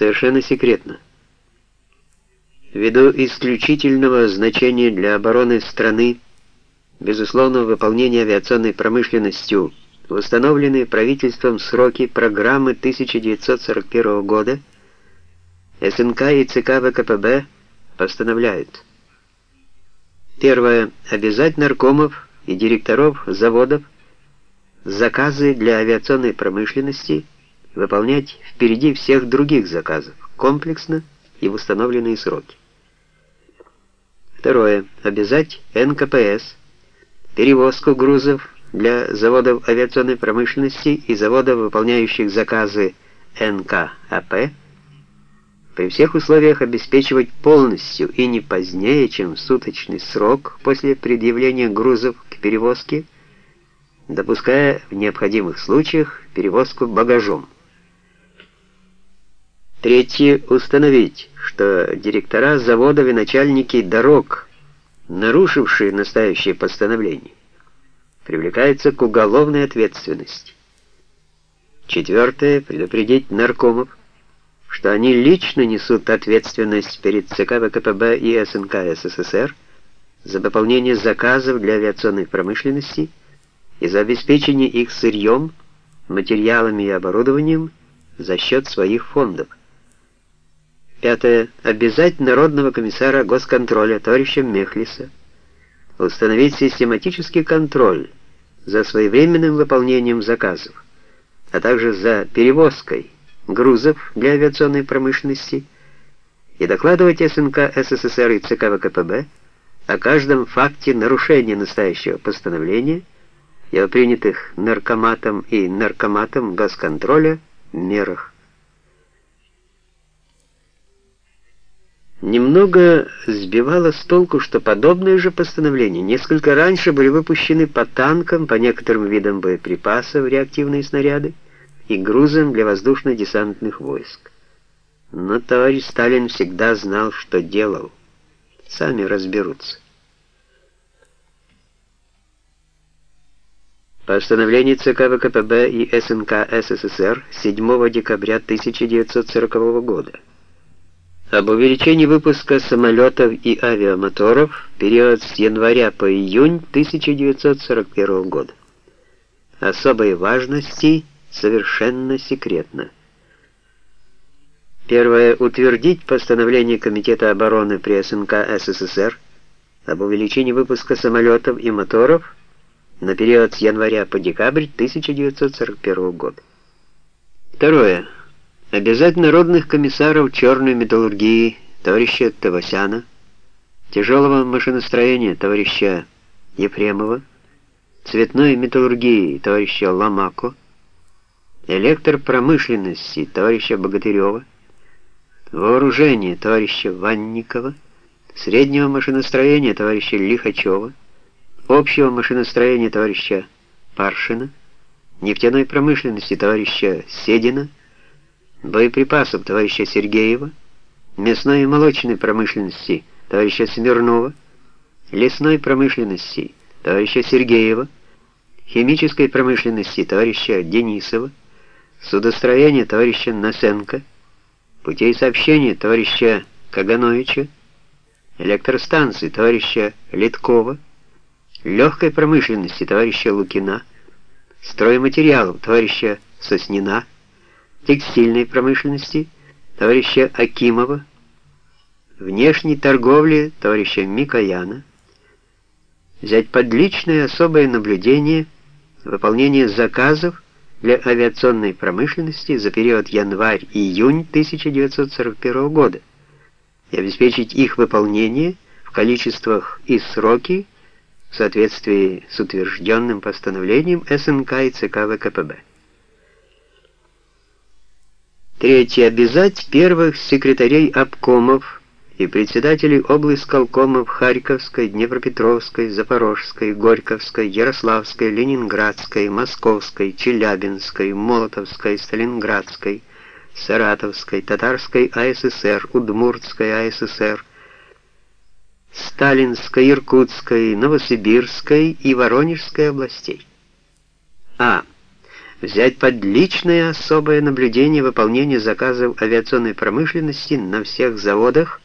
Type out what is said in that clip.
Совершенно секретно. Ввиду исключительного значения для обороны страны, безусловного выполнения авиационной промышленностью установленные правительством сроки программы 1941 года, СНК и ЦК ВКПБ постановляют. Первое. Обязать наркомов и директоров заводов заказы для авиационной промышленности выполнять впереди всех других заказов, комплексно и в установленные сроки. Второе. Обязать НКПС перевозку грузов для заводов авиационной промышленности и заводов, выполняющих заказы НКАП, при всех условиях обеспечивать полностью и не позднее, чем суточный срок после предъявления грузов к перевозке, допуская в необходимых случаях перевозку багажом. Третье. Установить, что директора заводов и начальники дорог, нарушившие настоящее постановление, привлекаются к уголовной ответственности. Четвертое. Предупредить наркомов, что они лично несут ответственность перед ЦК ВКПБ и СНК СССР за выполнение заказов для авиационной промышленности и за обеспечение их сырьем, материалами и оборудованием за счет своих фондов. Пятое. Обязать Народного комиссара госконтроля товарища Мехлиса установить систематический контроль за своевременным выполнением заказов, а также за перевозкой грузов для авиационной промышленности и докладывать СНК СССР и ЦК ВКПБ о каждом факте нарушения настоящего постановления и о принятых наркоматом и наркоматом госконтроля мерах. Немного сбивало с толку, что подобные же постановления несколько раньше были выпущены по танкам, по некоторым видам боеприпасов, реактивные снаряды и грузам для воздушно-десантных войск. Но товарищ Сталин всегда знал, что делал. Сами разберутся. Постановление ЦК ВКПБ и СНК СССР 7 декабря 1940 года об увеличении выпуска самолетов и авиамоторов в период с января по июнь 1941 года. Особой важности совершенно секретно. Первое. Утвердить постановление Комитета обороны при СНК СССР об увеличении выпуска самолетов и моторов на период с января по декабрь 1941 года. Второе Обязать народных комиссаров черной металлургии товарища Тавасяна, тяжелого машиностроения товарища Ефремова, цветной металлургии товарища Ламако, электропромышленности товарища Богатырева, вооружения товарища Ванникова, среднего машиностроения товарища Лихачева, общего машиностроения товарища Паршина, нефтяной промышленности товарища Седина, боеприпасов товарища Сергеева, мясной и молочной промышленности товарища Смирнова, лесной промышленности товарища Сергеева, химической промышленности товарища Денисова, судостроения товарища Насенко, путей сообщения товарища Кагановича, электростанции товарища Литкова, легкой промышленности товарища Лукина, стройматериалов товарища Соснина, текстильной промышленности товарища Акимова, внешней торговли товарища Микояна, взять под личное особое наблюдение выполнение заказов для авиационной промышленности за период январь-июнь 1941 года и обеспечить их выполнение в количествах и сроки в соответствии с утвержденным постановлением СНК и ЦК ВКПБ. Третье. Обязать первых секретарей обкомов и председателей облсполкомов Харьковской, Днепропетровской, Запорожской, Горьковской, Ярославской, Ленинградской, Московской, Челябинской, Молотовской, Сталинградской, Саратовской, Татарской АССР, Удмуртской АССР, Сталинской, Иркутской, Новосибирской и Воронежской областей. А взять под личное особое наблюдение выполнение заказов авиационной промышленности на всех заводах,